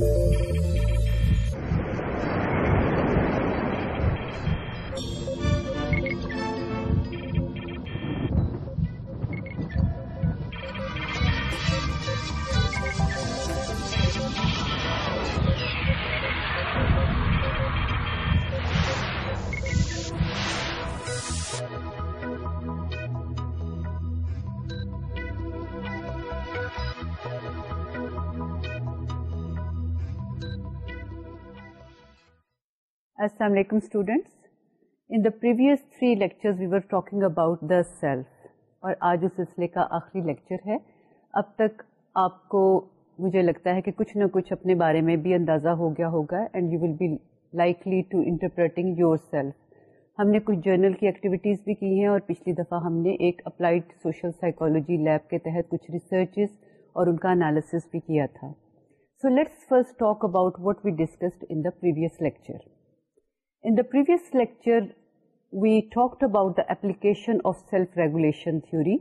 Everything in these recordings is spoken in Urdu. Thank you. السلام علیکم students in the previous three lecture آج اس سلسلے کا آخری لیکچر ہے اب تک آپ کو مجھے لگتا ہے کہ کچھ نہ کچھ اپنے بارے میں بھی اندازہ ہو گیا ہوگا and you will be likely to interpreting your self ہم نے کچھ جرنل کی ایکٹیویٹیز بھی کی ہیں اور پچھلی دفعہ ہم نے ایک اپلائیڈ سوشل سائیکالوجی لیب کے تحت کچھ ریسرچز اور ان کا انالیسز بھی کیا تھا so let's first talk about what we discussed in the previous lecture application of self regulation theory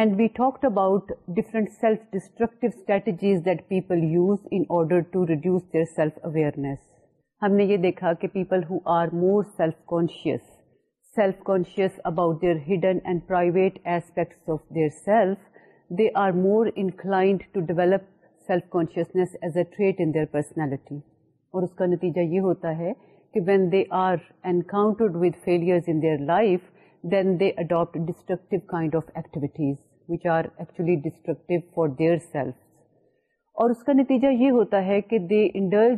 and we talk about different self destructive strategies that people use in order to reduce their awareness ہم نے یہ دیکھا کہ people who are more self conscious self conscious about their hidden and private aspects of their self they are more inclined to develop self consciousness as a trait in their personality اور اس کا نتیجہ یہ ہوتا ہے when they are encounter with failure their life then they adopt destructive kind of activities which are actually destructive for their self اور اس کا نتیجہ یہ ہوتا ہے کہ دے under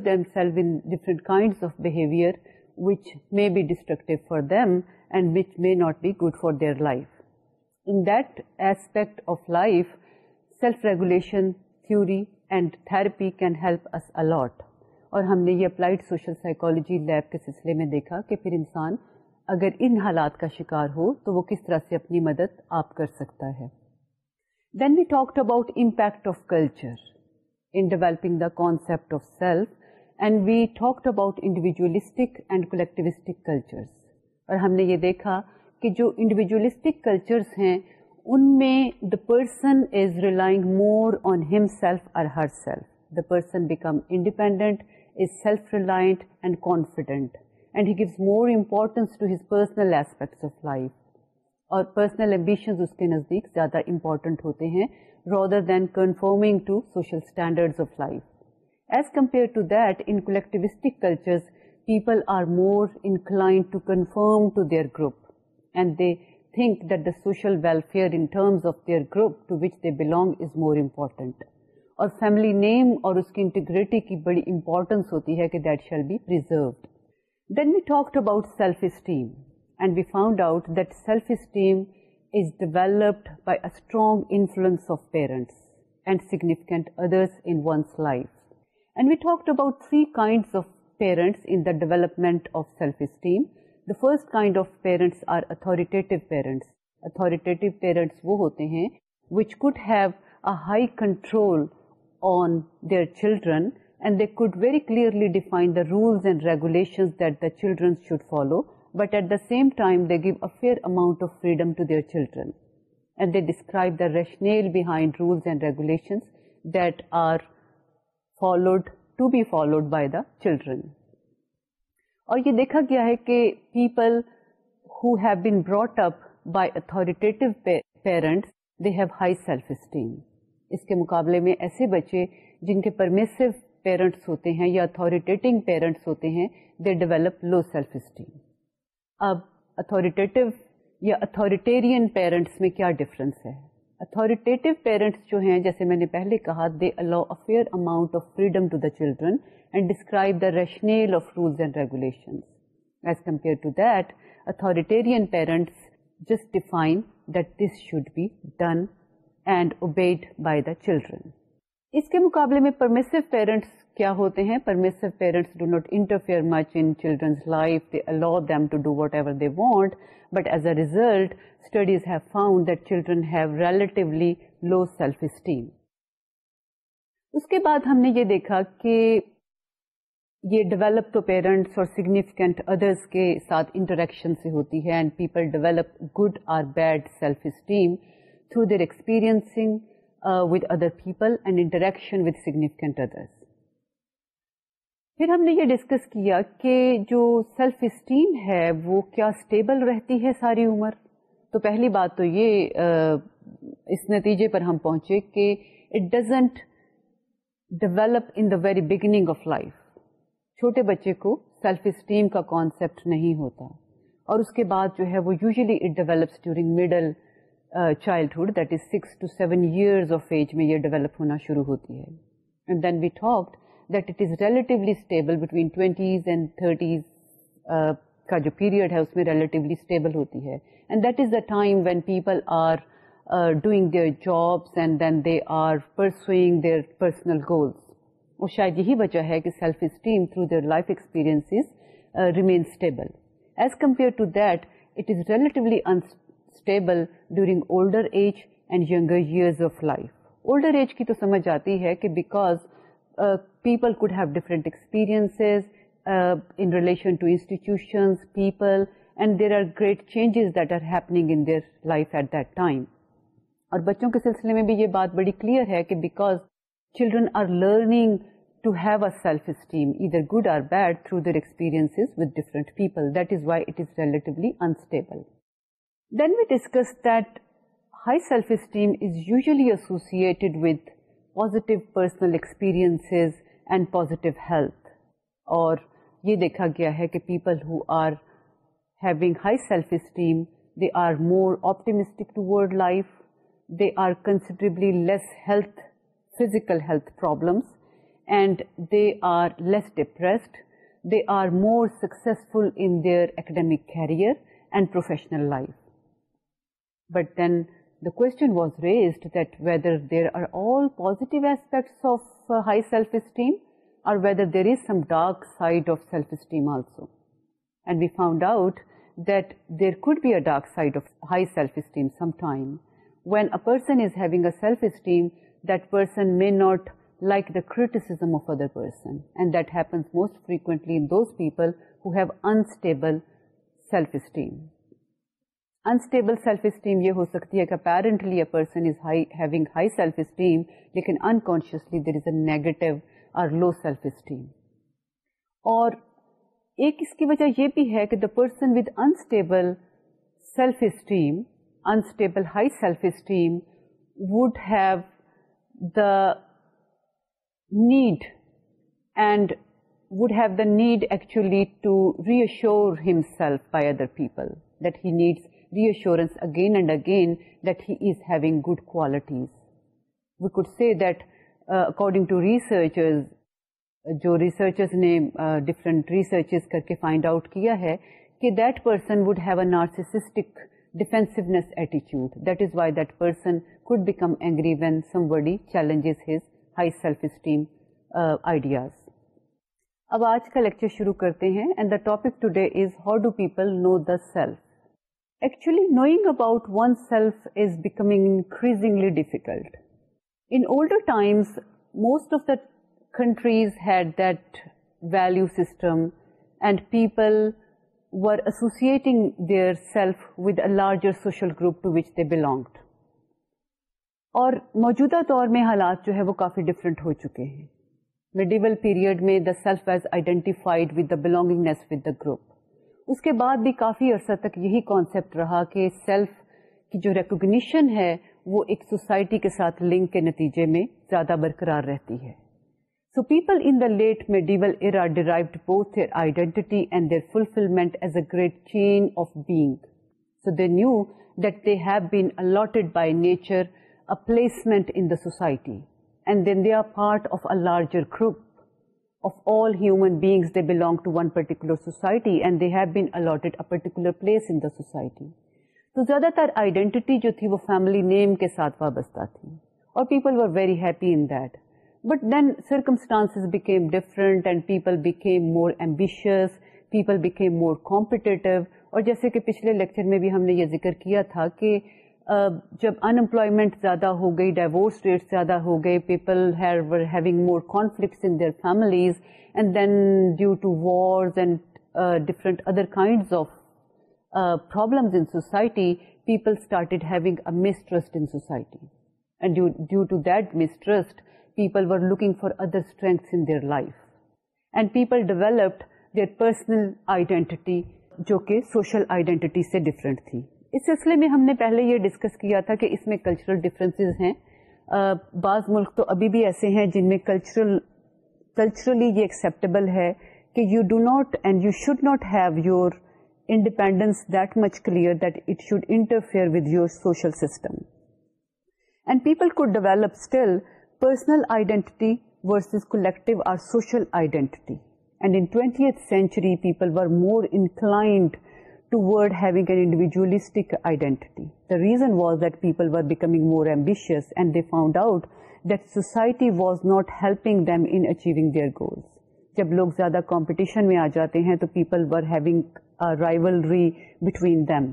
which may be destructive for them and which may not be good for their life in respect of life self regulation theory and therapy can help us a lot اور ہم نے یہ اپلائیڈ سوشل سائیکالوجی لیب کے سلسلے میں دیکھا کہ پھر انسان اگر ان حالات کا شکار ہو تو وہ کس طرح سے اپنی مدد آپ کر سکتا ہے then we talked about impact of culture in developing the concept of self and we talked about individualistic and collectivistic culture اور ہم نے یہ دیکھا کہ جو انڈیویجولیسٹک کلچرس ہیں ان میں the person is relying more on ہم سیلف اور her self the person become independent is self reliant and confident and he gives more importance personal aspects of life اور پرسنل امبیشنز اس کے نزدیک زیادہ امپورٹنٹ ہوتے ہیں rather than conforming of life as compare to that in collectivistic people are more inclined group and they think that the social welfare in terms of their group to which they belong is more important اور فیملی نیم اور اس کی انٹیگریٹی کی بڑی امپورٹنس ہوتی ہے کہ that shall be preserved then we talk about self esteem and we found out that self esteem is developed by a strong influence of parents and significant others in one's life and we talk about three kinds of parents in the development of self esteem the first kind of parents are authoritative parents authoritative parents وہ ہوتے ہیں which could have a high control on their children and they could very clearly define the rules and regulation that the childrens should follow but at the same time they give amount of freedom to their children the rationalized rules and regulation that are followed to be followed by the children اور یہ دیکھا گیا ہے کہ people who have been brought up by authoritative parents they have high self esteem اس کے مقابلے میں ایسے بچے جن کے پرمیسو پیرنٹس ہوتے ہیں یا اتھارٹیٹنگ پیرنٹس ہوتے ہیں they develop low self esteem اب اتھارٹیٹو یا اتھارٹیرین پیرنٹس میں کیا ڈفرینس ہے اتھارٹیٹو پیرنٹس جو ہیں جیسے میں نے پہلے کہا they allow a fair amount of freedom to the children and describe the rationale of rules and regulation as compare to that authoritarian parents just define that this should be done and obeyed by the children اس کے مقابلے میں پرمیسو پیرنٹس کیا ہوتے ہیں permissive parents do not interfere much in childrens life they allow them to do whatever they want but as a result studies have found that children have relatively low self esteem اس کے بعد ہم نے یہ دیکھا کہ یہ ڈیولپ تو پیرنٹس اور سگنیفیکینٹ ادرس کے ساتھ انٹریکشن سے ہوتی ہے and people develop good or bad self esteem پھر ہم نے یہ ڈسکس کیا کہ جو سیلف اسٹیم ہے وہ کیا اسٹیبل رہتی ہے ساری عمر تو پہلی بات تو یہ uh, اس نتیجے پر ہم پہنچے کہ it doesn't develop in the very beginning of life چھوٹے بچے کو سیلف اسٹیم کا کانسیپٹ نہیں ہوتا اور اس کے بعد جو ہے وہ usually it develops during middle childhood that is six to seven years of age میں یہ ڈیولپ ہونا شروع ہوتی ہے and and then we talked that it is relatively stable between twenties thirties کا جو پیریڈ ہے اس میں ریلیٹیولی اسٹیبل ہوتی ہے and that is the time when people are doing their jobs and then they are pursuing their personal goals اور شاید یہی وجہ ہے کہ self esteem through their life experience remain stable as compare to that it is relatively stable during older age and younger years of life older age کی تو سمجھ آتی ہے کہ because people could have in relation to institutions people and there are great changes that are happening in their life at that time اور بچوں کے سلسلے میں بھی یہ بات بڑی کلیئر ہے کہ because children are learning to have a self esteem either good or bad through their experience with different people that is why Italy unstable then we discuss thy self esteem is usually associated with positive personal experience and positive health اور یہ دیکھا گیا ہے کہ people who are having high self esteem they are more optimistic toward life they are considerably physical health problems and they are less depressed they are more successful in their academic career and professional life But then the question was raised that whether there are all positive aspects of uh, high self-esteem or whether there is some dark side of self-esteem also. And we found out that there could be a dark side of high self-esteem sometime. When a person is having a self-esteem, that person may not like the criticism of other person. And that happens most frequently in those people who have unstable self-esteem. Unstable self esteem یہ ہو سکتی ہے کہ apparently a person is having high self esteem لیکن unconsciously there is a negative اور لو سیلف اسٹیم اور ایک اس کی وجہ یہ بھی ہے کہ the person with unstable self esteem unstable high self esteem would have the need and would have the need actually to reassure himself by other people that he needs re again again and again that he is having could qualities we uh, according that according جو ریسرچرز نے ڈیفرنٹ ریسرچز کر کے فائنڈ آؤٹ کیا ہے کہ that person would have a narcissistic defensiveness ایٹیچیوڈ that is why that person could become angry when somebody challenges his high self esteem ideas اب آج کا لیکچر شروع کرتے ہیں and the topic today is how do people know the self oneself knowing about self is becoming increasingly difficult most times most of the countries had that value system and people their associating their self larger social group to which they belonged. اور موجودہ دور میں حالات جو ہے وہ کافی ڈفرینٹ ہو چکے ہیں میڈیول پیریڈ میں the self as identified with the belongingness with the group اس کے بعد بھی کافی عرصہ تک یہی کانسیپٹ رہا کہ سیلف کی جو ریکوگنیشن ہے وہ ایک سوسائٹی کے ساتھ لنک کے نتیجے میں زیادہ برقرار رہتی ہے so people in the late medieval derived both their their identity and fulfilment as a great chain of being so they knew that they have been allotted by nature placement in the society and then they are part of a larger group particular place in society تو زیادہ تر آئیڈینٹی جو تھی وہ فیملی نیم کے ساتھ وابستہ تھی اور people we very happy int but then circumstance became different and people became more ambitious people became more competitive اور جیسے کہ پچھلے لیکچر میں بھی ہم نے یہ ذکر کیا تھا کہ جب ان امپلائمنٹ زیادہ ہو گئی ڈائیورس ریٹس زیادہ ہو گئے people having more conflicts in their families and then due to wars and different other kind of problems in society people started having a trust in society and due to that mistrust people were looking for other strengths in their life and people developed their personal identity جو کہ سوشل آئیڈینٹی سے ڈفرینٹ تھی اس سلسلے میں ہم نے پہلے یہ ڈسکس کیا تھا کہ اس میں کلچرل ڈفرینس ہیں بعض ملک تو ابھی بھی ایسے ہیں جن میں کلچرل کلچرلی یہ ایکسیپٹیبل ہے کہ you do not and you should not have your independence that much clear that it should interfere with your social system and people کو develop still personal identity versus collective or social identity and in ith century people were more inclined toward having an individualistic identity the reason was that people became more ambitious and they found out that society was not helping them in achieving their goals جب لوگ زیادہ کامپٹیشن میں آ جاتے ہیں تو people were having rivalry between them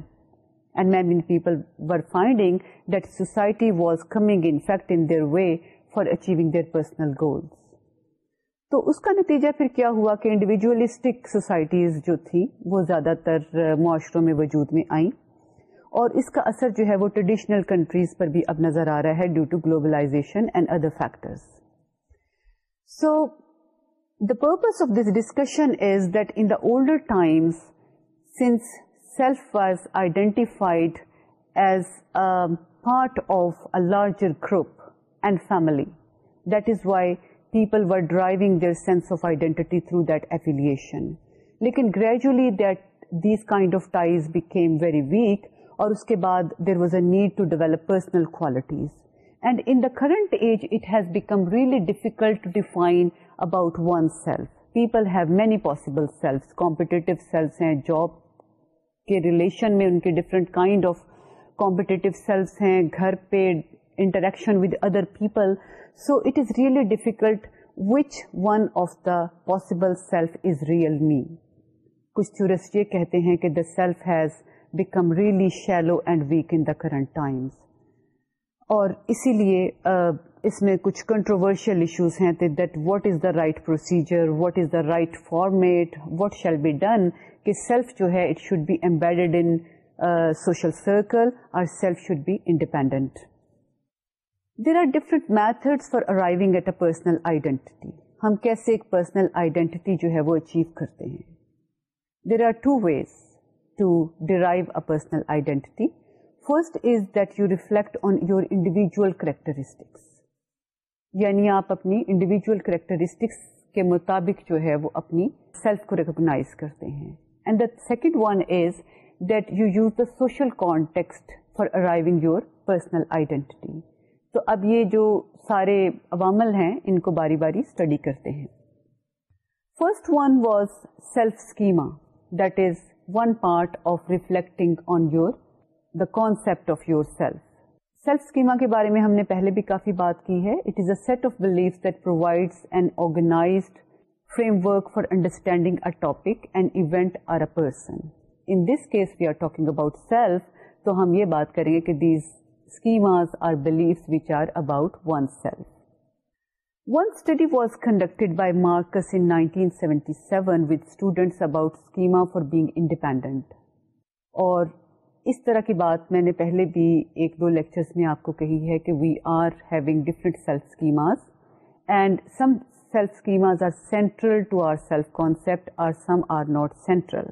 and many in people were finding that society was coming in fact in their way for achieving their personal goals تو اس کا نتیجہ پھر کیا ہوا کہ انڈیویجولیسٹک سوسائٹیز جو تھی وہ زیادہ تر معاشروں میں وجود میں آئیں اور اس کا اثر جو ہے وہ ٹریڈیشنل کنٹریز پر بھی اب نظر آ رہا ہے due to globalisation and other factors so the purpose of this discussion is that in the older times sense self was identified as part of a larger group and family that is why people were driving their sense of identity through that affiliation لیکن gradually that these kind of ties became very weak اور اس کے بعد there was a need to develop personal qualities and in the current age it has become really difficult to define about one self people have many possible self competent selves ہیں جاب کے ریلیشن میں ان کے different kind of competent selves ہیں گھر پہ interaction with other people so it is really difficult which one of the possible self is real me کچھ ٹورسٹ یہ کہتے ہیں کہ the self has become really shallow and weak in the current times اور اسی لیے uh, اس میں کچھ کنٹروورشل ایشوز ہیں that what is the right procedure what is the right format what shall be done کہ سیلف جو ہے it should be embed in social circle اور self should be independent there are different method for arriving at a personal identity ہم کیسے ایک پرسنل آئیڈینٹی جو ہے وہ اچیو کرتے ہیں there are two ways to a personal identity first is that you reflect on your individual characteristics یعنی آپ اپنی انڈیویجل کریکٹرسٹکس کے مطابق جو ہے وہ اپنی سیلف کو ریکوگنائز کرتے ہیں and the second one is that you use the social context for arriving your personal identity تو اب یہ جو سارے عوامل ہیں ان کو باری باری اسٹڈی کرتے ہیں first one was self schema that is one part of reflecting on your the concept of your self self schema کے بارے میں ہم نے پہلے بھی کافی بات کی ہے it is a set of belief that provides an organised framework for understanding a topic and event or a person in this case we are talking about self تو ہم یہ بات کریں گے کہ these schemas beliefs which are about about oneself. One study was conducted by Marcus in 1977 with students schema for being independent. اور اس طرح کی بات میں نے پہلے بھی ایک دو لیکچرز میں آپ کو کہی ہے کہ we are having different self schemas and some self schemas are central to our our self self concept some not central central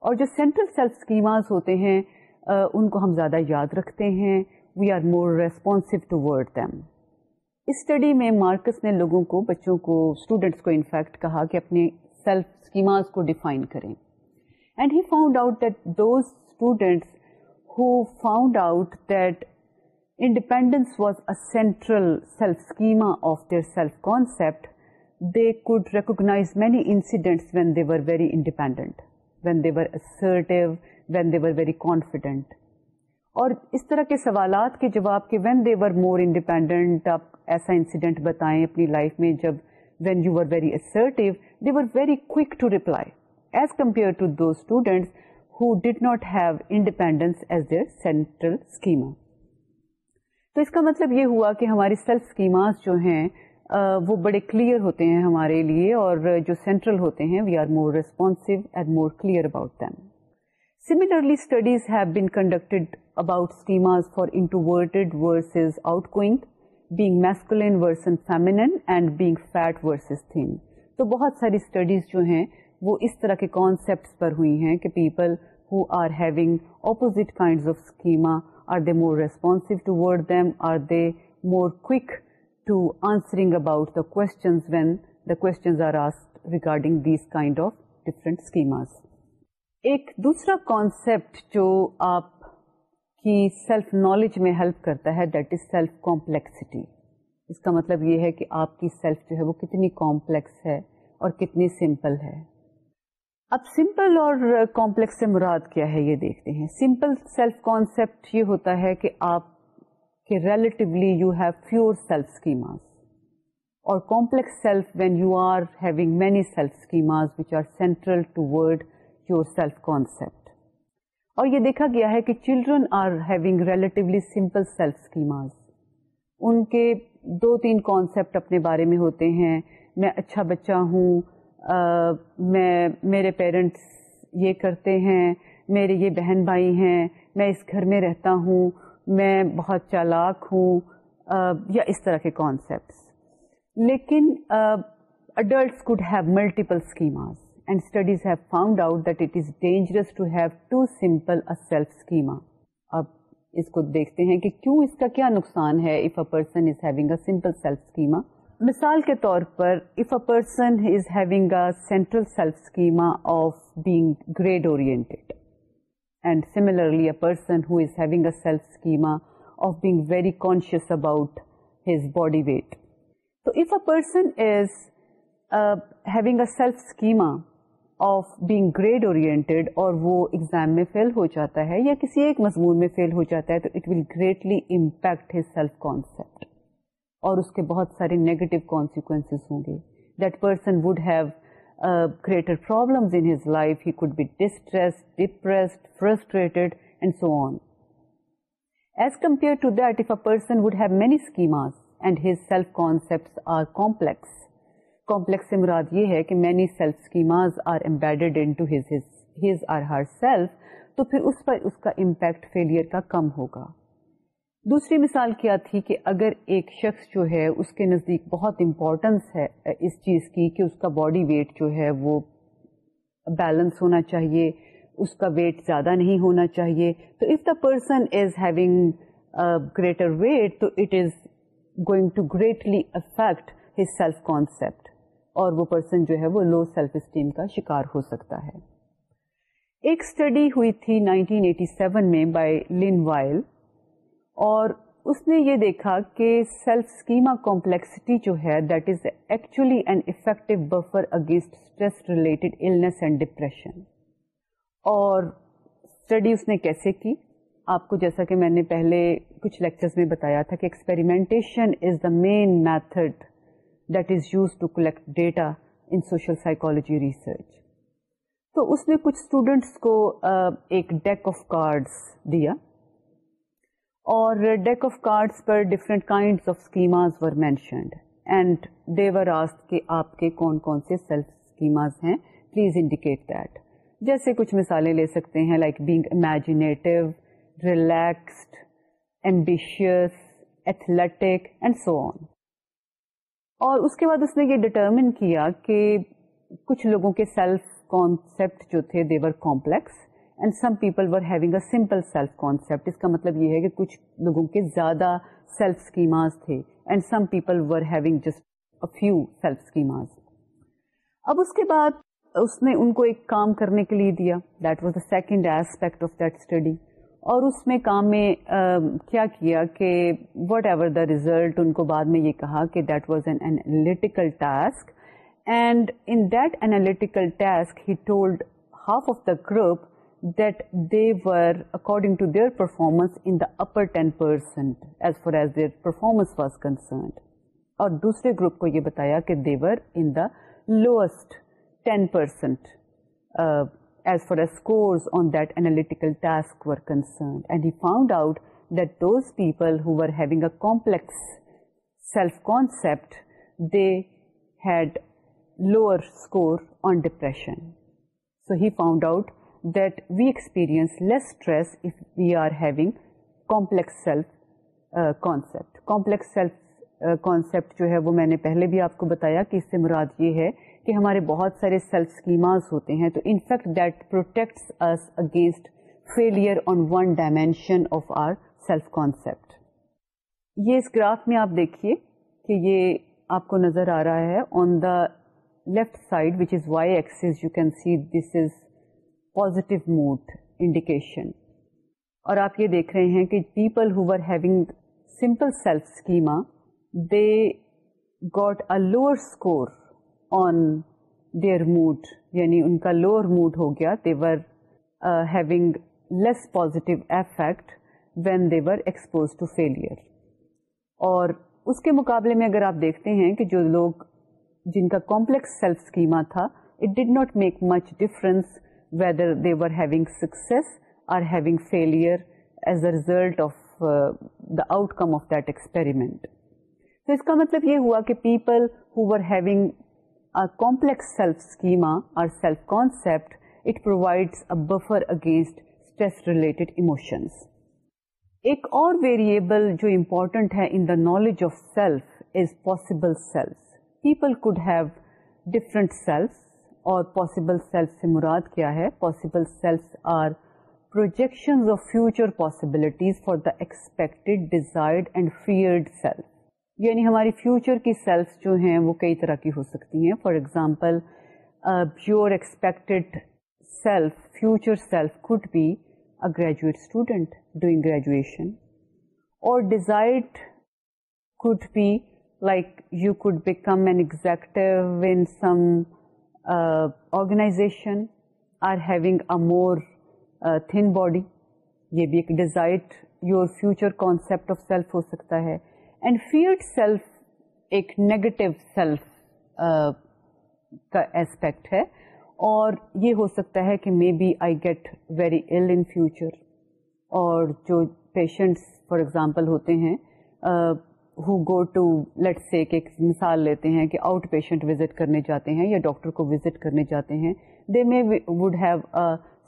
اور جو اسکیماز ہوتے ہیں ان کو ہم زیادہ یاد رکھتے ہیں we are more toward them study میں مارکس نے لوگوں کو بچوں کو اسٹوڈینٹس کو انفیکٹ کہا کہ اپنے سیلف اسکیماز کو ڈیفائن کریں and he found out that those students who found out that independence was a central self schema of their self concept they could recognise many incidents when they were very independent when they were assertive when very confident اور اس طرح کے سوالات کے جواب کے وین were more independent آپ ایسا انسیڈنٹ بتائیں اپنی لائف میں جب when you are very assertive as very to as compare who did not have independence as their central schema تو اس کا مطلب یہ ہوا کہ ہماری سیلف اسکیماز جو ہیں وہ بڑے کلیئر ہوتے ہیں ہمارے لیے اور جو سینٹرل ہوتے ہیں we are more responsive and more clear about them similarly studies have been conducted about schemas for introvert out کوئنٹ being میسکوینس and being fat versus thin تو بہت ساری اسٹڈیز جو ہیں وہ اس طرح کے کانسیپٹس پر ہوئی ہیں کہ people who are having opposite kind of schemas are they more response ward them are they more کو to answering about the questions when the code regarding these kind of different schemas ایک دوسرا کانسیپٹ جو آپ کی سیلف نالج میں ہیلپ کرتا ہے دیٹ از سیلف کمپلیکسٹی اس کا مطلب یہ ہے کہ آپ کی سیلف جو ہے وہ کتنی کمپلیکس ہے اور کتنی سمپل ہے اب سمپل اور کمپلیکس سے مراد کیا ہے یہ دیکھتے ہیں سمپل سیلف کانسیپٹ یہ ہوتا ہے کہ آپ کے relatively you have fewer self schemas اور complex self self when you are are having many schemas central to word your self concept اور یہ دیکھا گیا ہے کہ children are having relatively simple self schemas ان کے دو تین کانسیپٹ اپنے بارے میں ہوتے ہیں میں اچھا بچہ ہوں آ, میں میرے پیرنٹس یہ کرتے ہیں میرے یہ بہن بھائی ہیں میں اس گھر میں رہتا ہوں میں بہت چالاک ہوں آ, یا اس طرح کے کانسیپٹس لیکن adults could have multiple schemas دیکھتے ہیں نقصان ہے central of being grade oriented and similarly person very conscious about his body weight تو آف بینگ گریڈ اورینٹیڈ اور وہ ایگزام میں فیل ہو جاتا ہے یا کسی ایک مضمون میں فیل ہو جاتا ہے تو it will greatly impact his self concept اور اس کے بہت سارے نیگیٹو کانسیکوینس ہوں گے that person would have greater problems in his life he could be distress depressed frustrated and so on as compare to that if a person would have many schemas and his self concepts are complex complex سے مراد یہ ہے کہ many self schemas are are embedded in to his his her self تو پھر اس پر اس کا امپیکٹ فیلئر کا کم ہوگا دوسری مثال کیا تھی کہ اگر ایک شخص جو ہے اس کے نزدیک بہت امپورٹنس ہے اس چیز کی کہ اس کا باڈی ویٹ جو ہے وہ بیلنس ہونا چاہیے اس کا ویٹ زیادہ نہیں ہونا چاہیے تو if the person is having greater weight تو it is going to greatly affect his self concept اور وہ پرسن جو ہے وہ لو سیلف اسٹیم کا شکار ہو سکتا ہے ایک اسٹڈی ہوئی تھی 1987 میں بائی لن وائل اور اس نے یہ دیکھا کہ سیلف اسکیما کمپلیکسٹی جو ہے that is actually an effective buffer against stress related illness and depression اور اسٹڈی اس نے کیسے کی آپ کو جیسا کہ میں نے پہلے کچھ لیکچرز میں بتایا تھا کہ experimentation is the main method that is use to collect data in social psychology research تو اس نے کچھ اسٹوڈینٹس کو ایک ڈیک آف کارڈس دیا اور آپ کے کون کون سے پلیز انڈیکیٹ دیٹ جیسے کچھ مثالیں لے سکتے ہیں like being imaginative relaxed ambitious athletic and so on اور اس کے بعد اس نے یہ ڈٹرمن کیا کہ کچھ لوگوں کے سیلف کانسیپٹ جو تھے they were complex and some people were having a simple self concept اس کا مطلب یہ ہے کہ کچھ لوگوں کے زیادہ سیلف اسکیماز تھے and some people were having just few self schemas اب اس کے بعد اس نے ان کو ایک کام کرنے کے لیے دیا that was the second aspect of that study اور اس میں کام میں کیا کیا کہ وٹ ایور دا ریزلٹ ان کو بعد میں یہ کہا کہ that was an analytical task and in that analytical task he told half of the group that they were according to their performance in the upper ten percent as far as their performance was concerned اور دوسرے گروپ کو یہ بتایا کہ they were in the lowest اسکورنڈ and had those people ہوگا self concept they had lower score on depression so he found out that we experience less stress if we are having complex self concept complex self concept جو ہے وہ میں نے پہلے بھی آپ کو بتایا کہ اس سے مراد یہ ہے کہ ہمارے بہت سارے سیلف اسکیماز ہوتے ہیں تو in fact that protects us against failure on one dimension of our self concept یہ اس گراف میں آپ دیکھیے کہ یہ آپ کو نظر آ رہا ہے on the left side which is Y axis you can see this is positive mood indication اور آپ یہ دیکھ رہے ہیں کہ people who are having simple self schema they got lower score on their mood یعنی ان کا لوور موڈ ہو گیا they were having less positive affect when they were expose to fail اور اس کے مقابلے میں اگر آپ دیکھتے ہیں کہ جو لوگ جن کا کمپلیکس سیلف اسکیما تھا اٹ ڈاٹ make much difference whether they were having success or having failure as a result of the outcome of that experiment تو اس کا مطلب یہ ہوا کہ پیپل ہوگ a complex self-schema or self-concept, it provides a buffer against stress-related emotions. ایک اور ویریبل جو امپورٹنٹ ہے in the knowledge of self is possible self people could have different self اور پاسبل سیلف سے مراد کیا ہے possible self are projection of future possibilities for the expected desired and feared self یعنی ہماری فیوچر کی سیلف جو ہیں وہ کئی طرح کی ہو سکتی ہیں for example your expected self future self could be a graduate student doing graduation اور desired could be like you could become an executive in some organization or having a more thin body یہ بھی ایک desired your future concept of self ہو سکتا ہے اینڈ فیئر ایک نیگیٹو سیلف کا اسپیکٹ ہے اور یہ ہو سکتا ہے کہ may be I get very ill in future اور جو پیشنٹس فار ایگزامپل ہوتے ہیں who go to let sick ایک مثال لیتے ہیں کہ آؤٹ پیشنٹ وزٹ کرنے جاتے ہیں یا ڈاکٹر کو وزٹ کرنے جاتے ہیں they may would have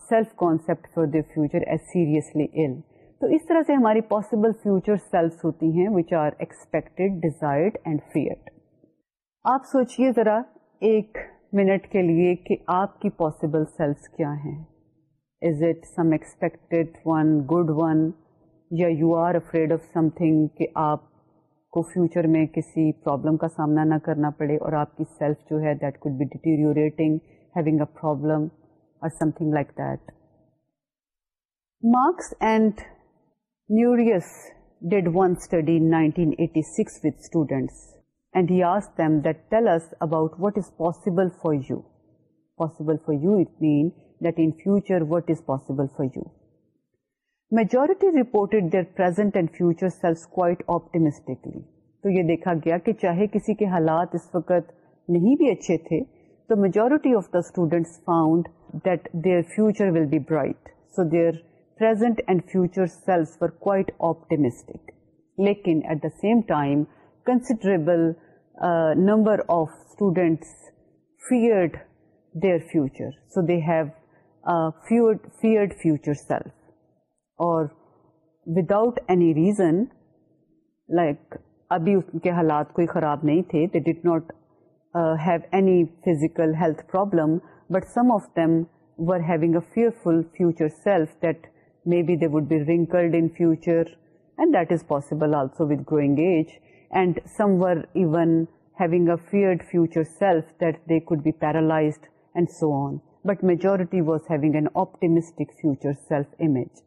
self concept for their future as seriously ill تو اس طرح سے ہماری پاسبل فیوچر ہوتی ہیں which are expected desired and feared آپ سوچئے ذرا ایک منٹ کے لیے کہ آپ کی پاسبل سیلفس کیا ہیں is it some expected one good one یا you are afraid of something کہ آپ کو فیوچر میں کسی پرابلم کا سامنا نہ کرنا پڑے اور آپ کی سیلف جو ہے that that could be having a problem اور something like marks and he did one study six with about and is آس them you. About what is possible for you possible for you it possible in future what is possible for you majority reported their future تو یہ دیکھا گیا کہ چاہے کسی کے حالات اس وقت نہیں بھی اچھے تھے تو majority of the students found that their future will be bright so their future self quite optimistic لیکن at the same time considerable number of students fear their future so they have fear future self اور وداؤٹ اینی ریزن لائک ابھی اس کے حالات کوئی خراب نہیں تھے they did not have any physical health problem but some of them were he a fearful future self that Maybe they would be wrinkled in future, and that is possible also with growing age. And some were even having a feared future self that they could be paralyzed and so on. But majority was having an optimistic future self-image.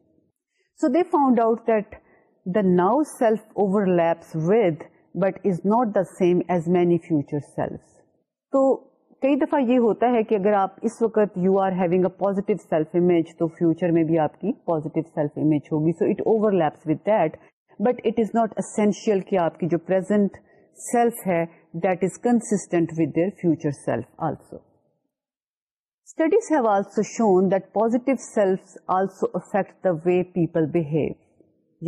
So they found out that the now self overlaps with but is not the same as many future selves. So کئی دفعہ یہ ہوتا ہے کہ اگر آپ اس وقت you are having a positive self image تو فیوچر میں بھی آپ کی پازیٹیو سیلف امیج ہوگی so it overlaps with that but it is not essential کہ آپ کی جو پرزینٹ سیلف ہے that is constant with their future self also studies have also shown that positive self also affect the way people behave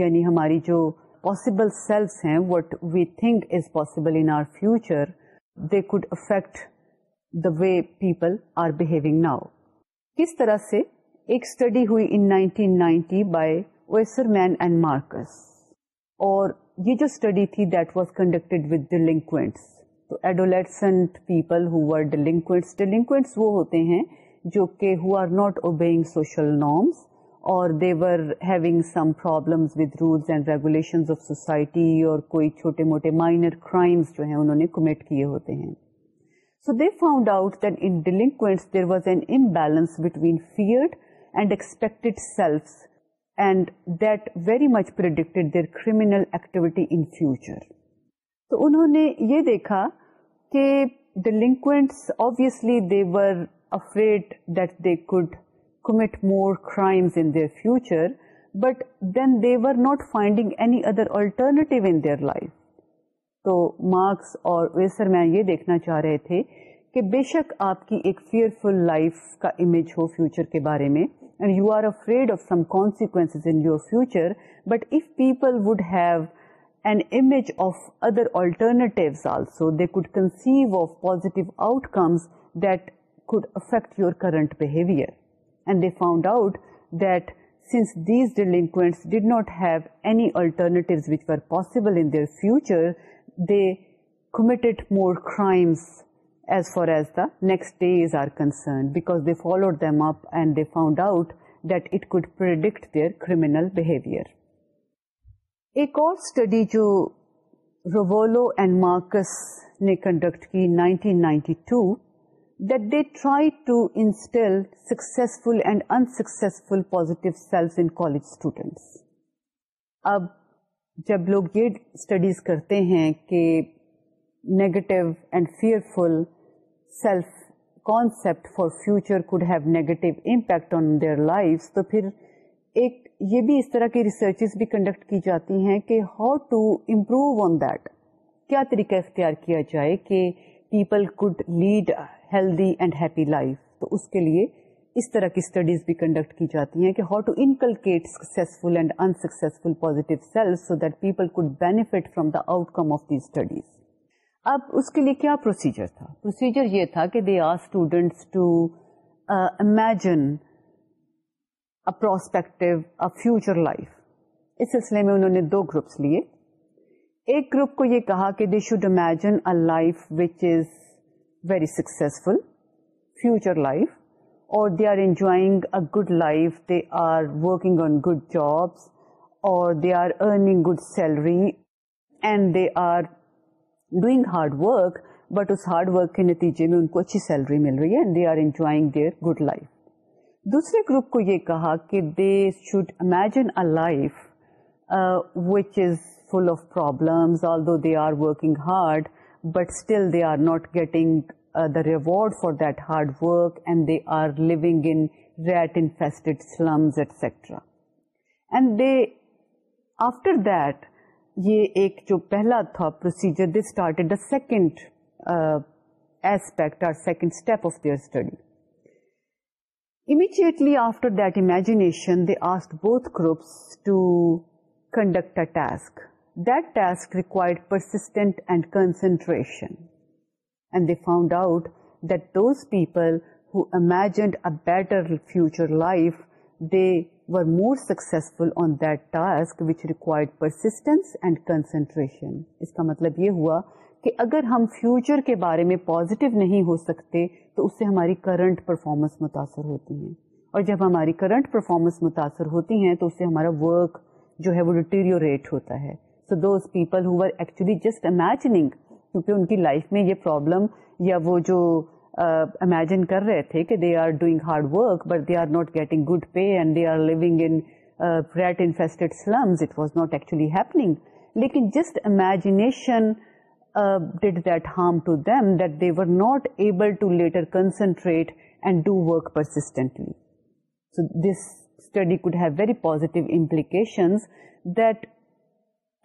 یعنی ہماری جو پاسبل سیلفس ہیں what we think is possible in our future they could affect the way people are behaving now کس طرح سے ایک اسٹڈی ہوئی ان 1990 by Oyserman and Markus اور یہ جو اسٹڈی تھی that was conducted with delinquents تو adolescent people who are delinquents delinquents وہ ہوتے ہیں جو کہ who are not obeying social norms اور دیور having some problems with rules and regulations of society اور کوئی چھوٹے موٹے مائنر کرائمس جو ہیں انہوں نے کمٹ کیے ہوتے ہیں so they found out then delinquents there was an imbalance between fear and expected selves and that very much predicted their criminal activity in future تو انہوں نے یہ دیکھا کہ delinquents obviously they would that they could commit more crimes in their future but then they were not finding alternate in life تو مارکس اور ویسر میں یہ دیکھنا چاہ رہے تھے کہ بے شک آپ کی ایک فیئر فل لائف کا امیج ہو فیوچر کے بارے میں and you are afraid of some consequence in your future but if people would have an image of other They also they could conceive of that out comes affect your current behaviour and they found out that since these did did not have alternatives which were possible in their future they committed more crimes as far as the next day concern because they follow them up and they found out that it could predict their crime ایک اور اسٹڈی جو روڈ مارکس نے کنڈکٹ کی ninety ninety two that they try to instil successful and unsuccessful positive self in college students اب جب لوگ یہ اسٹڈیز کرتے ہیں کہ negative and fearful self concept for future could have negative impact on their life تو پھر ایک یہ بھی اس طرح کی ریسرچز بھی کنڈکٹ کی جاتی ہیں کہ how to improve on that کیا طریقہ اختیار کیا جائے کہ people could lead healthy and happy life تو اس کے لیے اس طرح کی اسٹڈیز بھی کنڈکٹ کی جاتی ہیں کہ how to inculcate successful and unsuccessful positive selves so that people could benefit from the outcome of these اب اس کے لیے کیا پروسیجر تھا پروسیجر یہ تھا کہ they are students to prospective a future life اس سلسلے میں انہوں نے دو گروپس لیے ایک گروپ کو یہ کہا کہ they should imagine life which is very successful future life اور they are enjoying a good life they are working on good jobs اور they are earning good salary and they are doing hard work but اس ہارڈ ورک کے نتیجے میں ان کو اچھی سیلری مل رہی ہے گڈ لائف دوسرے گروپ کو یہ کہا کہ they should imagine a life which is full of problem all do are working hard but still they are not getting the reward for the hard work and they are لگ ریٹ سلمٹر آفٹر دے جو پہلا تھا procedure second aspect second step of their study immediately after the imagination they آس both groups to conduct a task the task required persistent and concentration found out that those people who imagined future life they were more successful on that task which requires and concentration اس کا مطلب یہ ہوا کہ اگر ہم فیوچر کے بارے میں پوزیٹو نہیں ہو سکتے تو اس سے ہماری کرنٹ پرفارمنس متاثر ہوتی ہیں اور جب ہماری کرنٹ پرفارمنس متاثر ہوتی ہیں تو اس سے ہمارا ورک جو ہے وہ ریٹیریوریٹ ہوتا ہے so those people just imagining کیونکہ ان کی لائف میں یہ پرابلم یا وہ جو امیجن کر رہے تھے کہ they are doing hard work but they are not getting good pay and they are living infested slums it was not actually لیکن just imagination did that harm to them that they were not able to later concentrate and do work persistently so this study could have very positive implications that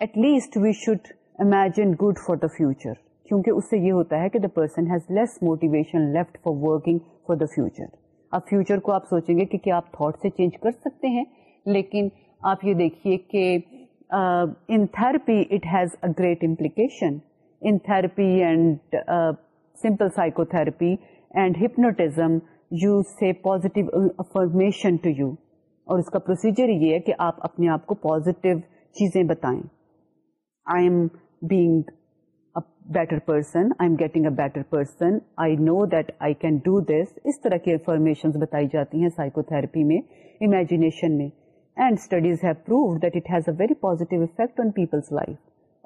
at least we should imagine good for the future کیونکہ اس سے یہ ہوتا ہے کہ the person has less motivation کو آپ سوچیں گے اس کا پروسیجر یہ ہے کہ آپ اپنے آپ کو پوزیٹو چیزیں بتائیں I am being a better person, I'm getting a better person, I know that I can do this. اس طرح کی انفارمیشن بتائی جاتی ہیں سائیکو تھراپی میں imagination میں and studies have proved that it has a very positive effect on people's life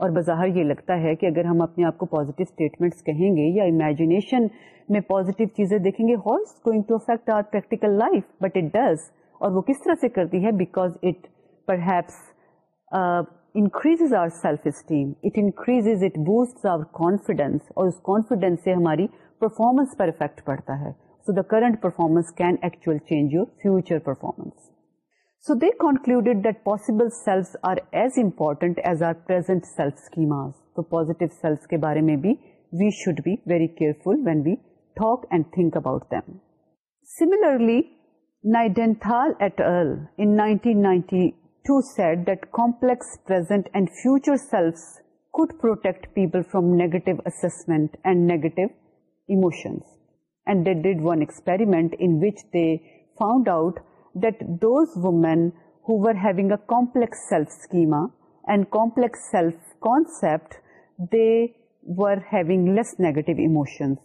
اور بظاہر یہ لگتا ہے کہ اگر ہم اپنے آپ کو پازیٹو اسٹیٹمنٹس کہیں گے یا امیجنیشن میں پوزیٹیو چیزیں دیکھیں گے how is going to affect our practical life but it does اور وہ کس طرح سے کرتی ہے because it perhaps increase our self esteem it increase it boost our confidence اور اس کافیڈینس سے ہماری پرفارمنس پر افیکٹ پڑتا ہے so the current performance can actual change your future performance so they concluded that possible selves are as important as our present self schemas positive selves کے بارے میں بھی we should be very careful when we talk and think about them similarly Niedenthal et ارنٹی too said that complex present and future selves could protect people from negative assessment and negative emotions. And they did one experiment in which they found out that those women who were having a complex self schema and complex self concept, they were having less negative emotions.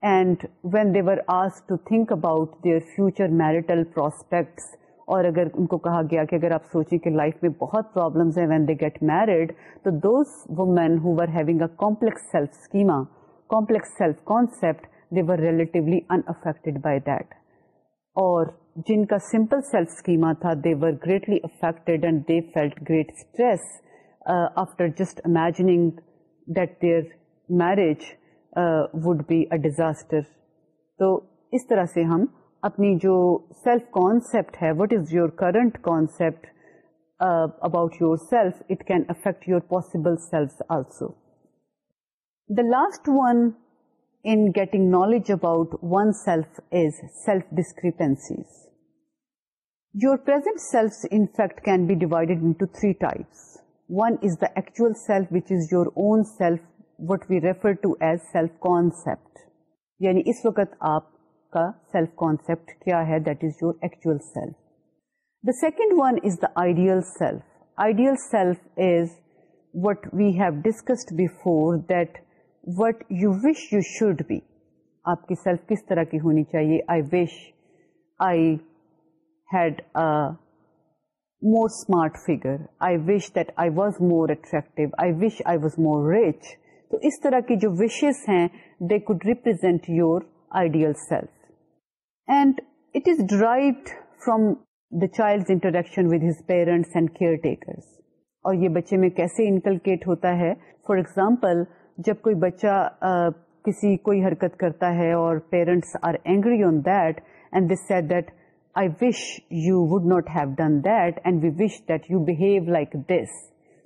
And when they were asked to think about their future marital prospects اور اگر ان کو کہا گیا کہ اگر آپ سوچیں کہ لائف میں بہت پرابلمس ہیں وین دے گیٹ میرڈ تو those women who having a complex self schema complex self concept they were relatively unaffected by that اور جن کا سمپل سیلف اسکیما تھا they were greatly affected and they felt great stress after just imagining that their marriage would be a disaster تو اس طرح سے ہم اپنی جو سیلف کانسیپٹ ہے what is your current concept about your self it can affect your possible self also the last one in getting knowledge about one self is self discrepancies your present self can be divided into three types one is the actual self which is your own self what we refer to as self concept یعنی اس وقت آپ کا سیلف کانسیپٹ کیا ہے that is your actual self the second one is the ideal self ideal self is what we have discussed before that what you wish you should be آپ کی سیلف کس طرح کی ہونی چاہیے I wish I had more smart figure I wish that I was more attractive I wish I was more rich تو اس طرح کی جو وشیز ہیں they could represent your ideal self and it is derived from the child interaction with his parents and caretakers اور یہ بچے میں کیسے انکلکیٹ ہوتا ہے فار ایگزامپل جب کوئی بچہ کسی کوئی حرکت کرتا ہے اور parents are angry on that and this said that I wish you would not have done then we wish that you behave like this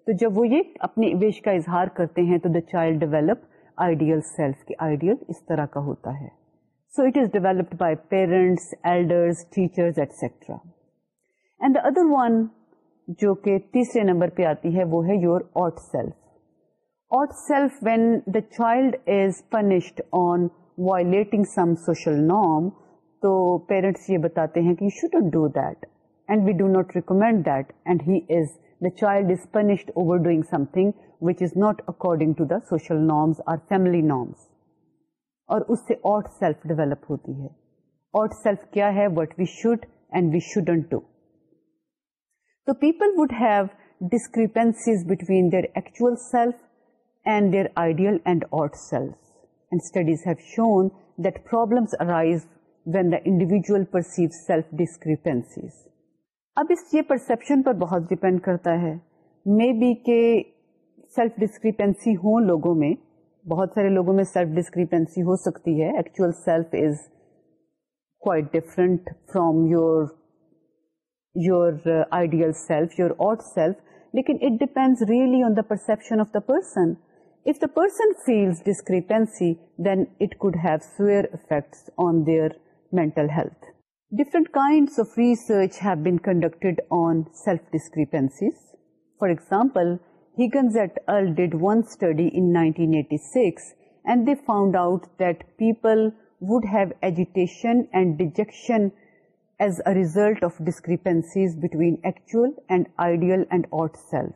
تو جب وہ یہ اپنے ویش کا اظہار کرتے ہیں تو the child develop ideal self کی آئیڈیل اس طرح کا ہوتا ہے so it is developed by parents elders teacher etcetera and the other one جو کہ تیسرے نمبر پہ آتی ہے وہ ہے your ought self ought self when the child is punished on violating some social norm تو پیرنٹس یہ بتاتے ہیں کہ you should do that and we do not recommend that and he is the child is punished over doing some thing which is not according to the social norms or family norms اور اس سے آٹ سیلف ڈیولپ ہوتی ہے آٹ سیلف کیا ہے what we should and we shouldn't do تو people would have discrepancies between their actual self and their ideal and ought self and studies have shown that problems arise when the individual perceive self discrepancies اب اس یہ پرسپشن پر بہت ڈپینڈ کرتا ہے مے بی کہ سیلف ڈسکریپینسی ہوں لوگوں میں بہت سارے لوگوں میں سیلف ڈسکریپینسی ہو سکتی ہے actual self is quite different from your your ideal self your ought self لیکن it depend really on the perception of the person if the person feels discrepancy then it could have severe effects on their mental health different kinds of research have been conducted on self discrepancies for example Higgins et al. did one study in 1986 and they found out that people would have agitation and dejection as a result of discrepancies between actual and ideal and odd self.